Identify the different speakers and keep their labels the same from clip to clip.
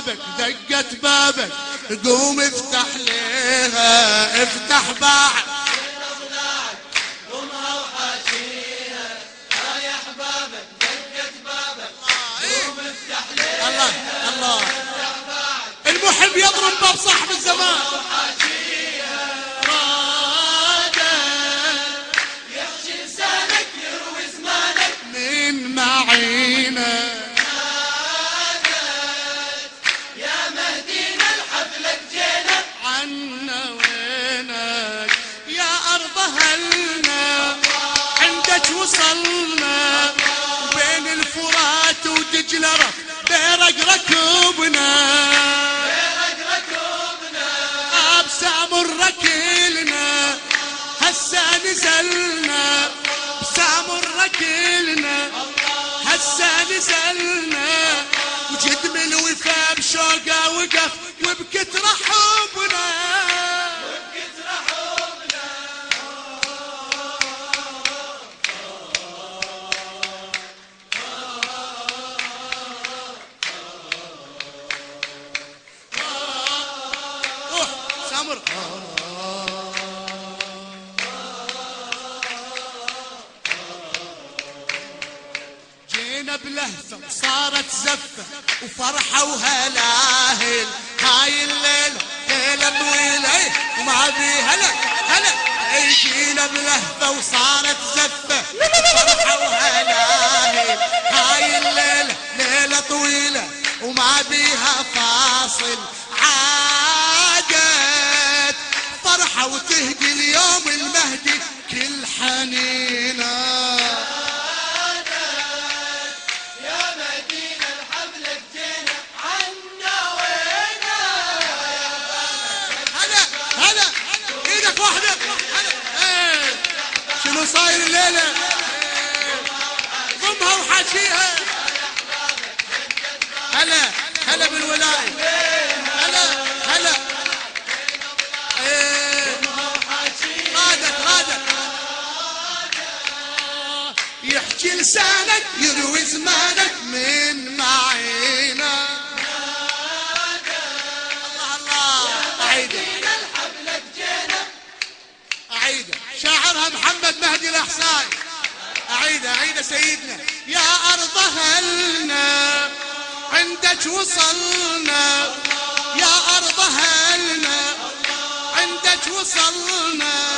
Speaker 1: بابك دقت بابك. قوم افتح ليها افتح باعك المحب يضرب باب صاحب الزمان. رف بيرق ركبنا
Speaker 2: بيرق ركوبنا
Speaker 1: بسامر ركلنا هسا نزلنا. بسامر ركلنا هسا نزلنا. وجد من الوفا بشوقه وقف وبكت رحبنا وصارت زفة وفرحة وهلاهل. هاي الليلة ليلة طويلة وما بي هلا هلا. اي جينا بلهفة وصارت زفة وفرحة وهلاهل. هاي الليلة ليلة طويلة وما بيها فاصل. عادت فرحة وتهدي اليوم المهدي اللي صاير الليلة قمها وحاشيها هلا هلا بالولاية. هلا هلا. إيه. رادت رادت يحكي لسانك يروح محمد مهدي الأحساي أعيده أعيده سيدنا. يا أرض هلنا عندك وصلنا. يا أرض هلنا عندك وصلنا.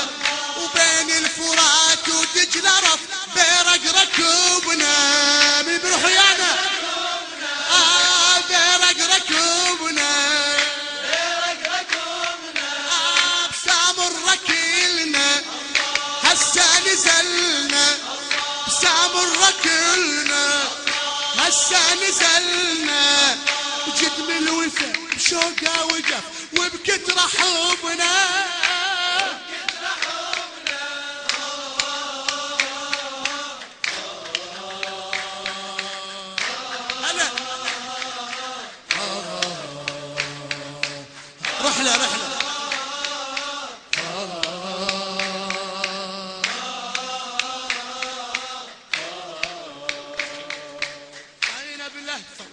Speaker 1: هسه نزلنا جد من الوفا بشوقه وقف وبكتر حبنا.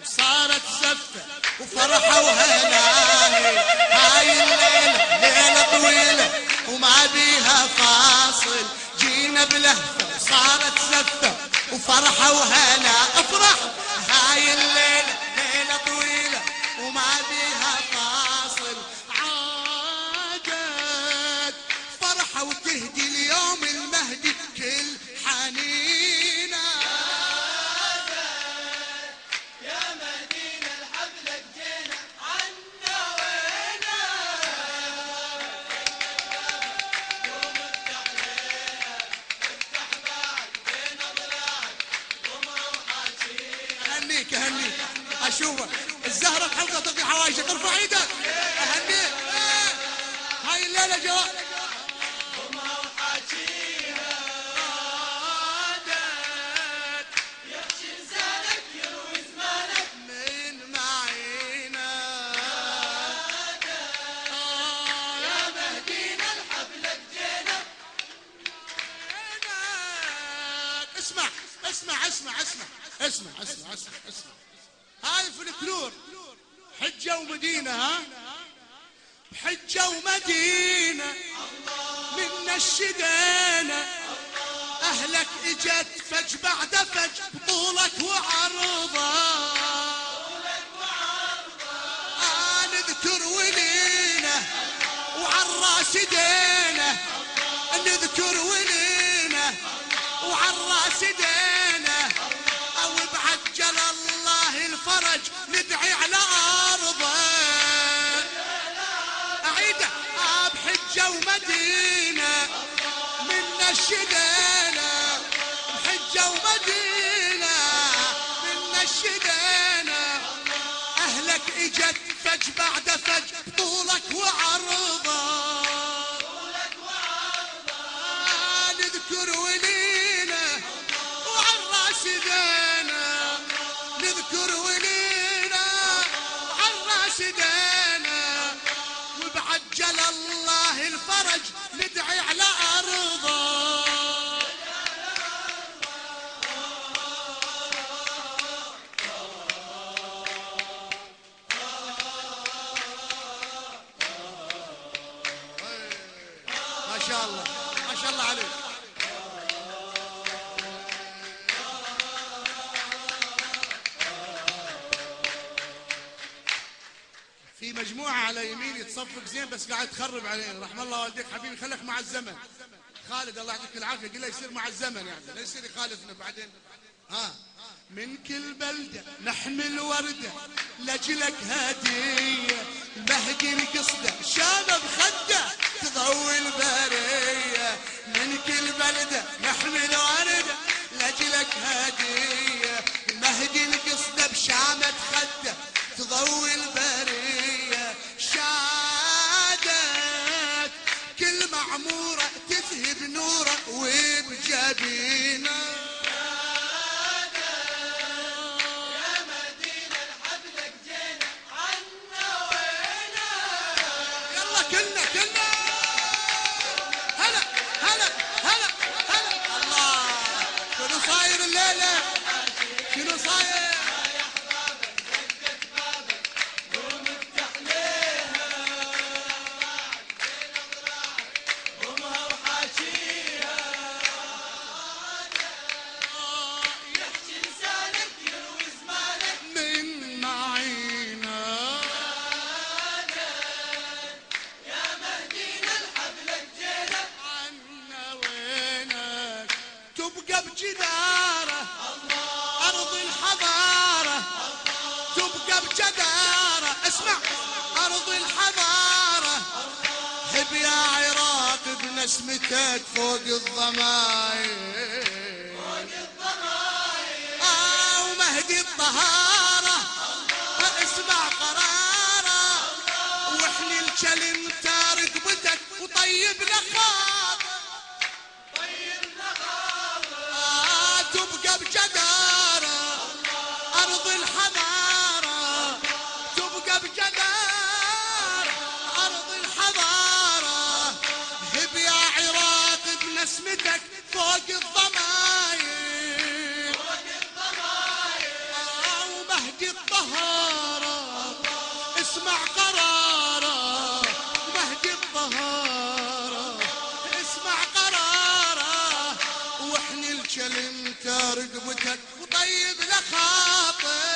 Speaker 1: وصارت زفة وفرحة وهلاهي هاي الليلة ليلة طويلة وما بيها فاصل. جينا بلهفة وصارت زفة وفرحة وهلا افرح. هاي الليلة ليلة طويلة وما بيها الزهرة الحلقة حلقة حوايشة ترفع ارفع إيدك اهنيك هاي الليلة جواب اسمع اسمع اسمع اسمع اسمع اسمع اسمع, اسمع. هاي فلكلور حجة ومدينة ها؟ حجة ومدينة من الشدينة أهلك إجت فج بعد فج بطولك وعرضة. آه نذكر ولينا وعالراس دينا. نذكر ولينا وعالراس دينا. أو بعجل الله الفرج ندعي على أرضه. أعيده آه بحجة ومدينة من الشدينة بحجة ومدينة من الشدينة أهلك إجت فج بعد فج طولك وعرضه. وعالراس دينا وبعجل الله الفرج ندعي على أرضه. على يميني تصفق زين بس قاعد تخرب علينا رحم الله والديك حبيبي خليك مع الزمن. خالد الله يعطيك العافية قل له يصير مع الزمن يعني لا يصير يخالفنا بعدين. ها من كل بلدة نحمل وردة لجلك هدية المهدي القصدة شام بخدة تضوي البرية. من كل بلدة نحمل وردة لجلك هدية. وبجبينه عراق بنسمتك فوق الضماير. آه ومهدي الطهارة. اسمع قرارة. واحلي الكلم تارك بتك وطيب لخاطر.
Speaker 2: طيب نخاطر
Speaker 1: آه تبقى بجدارة. أرض الحضارة تبقى بجدارة. عراق بنسمتك فوق الضماير. آه ومهدي الطهارة. اسمع قرارة. مهدي الطهارة. اسمع قرارة. واحني الكلم رقبتك وطيب لخاطر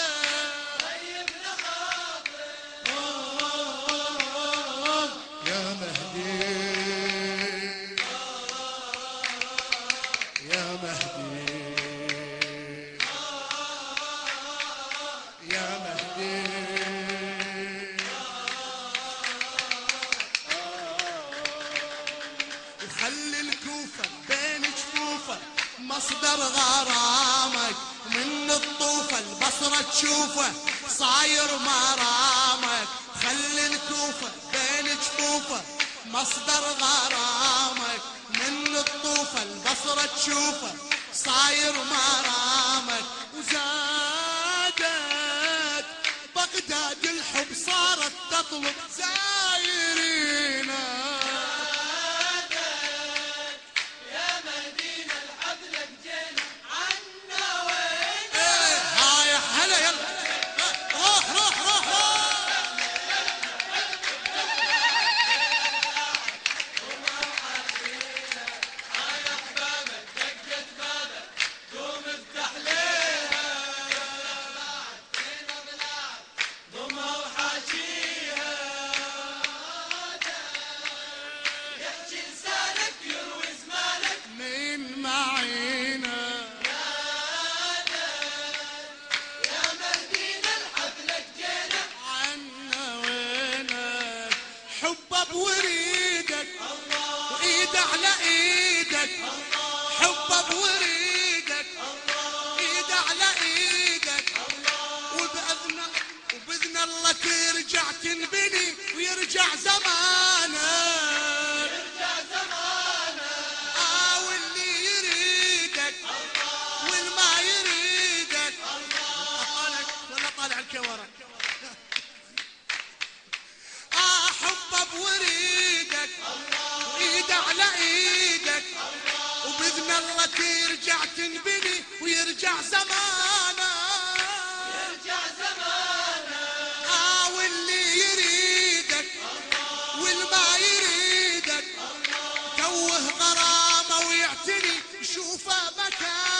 Speaker 1: مصدر غرامك. من الطوفة البصرة تشوفه صاير مرامك. خلي الكوفة بين جفوفه مصدر غرامك. من الطوفة البصرة تشوفه صاير مرامك. وزادت بغداد الحب صارت تطلب زايرينا حبه بوريدك إيد على إيدك. وباذن وبإذن الله ترجع تنبني ويرجع زمانك.
Speaker 2: يرجع زمانه
Speaker 1: آه واللي يريدك والما يريدك. طالع ولا طالع الكورة. آه حبه بوريدك. إيد على إيدك. وباذن الله ترجع تنبني ويرجع زمانك
Speaker 2: يرجع زمانه
Speaker 1: آه واللي يريدك والما يريدك توه غرامة ويعتني شوفه مكانه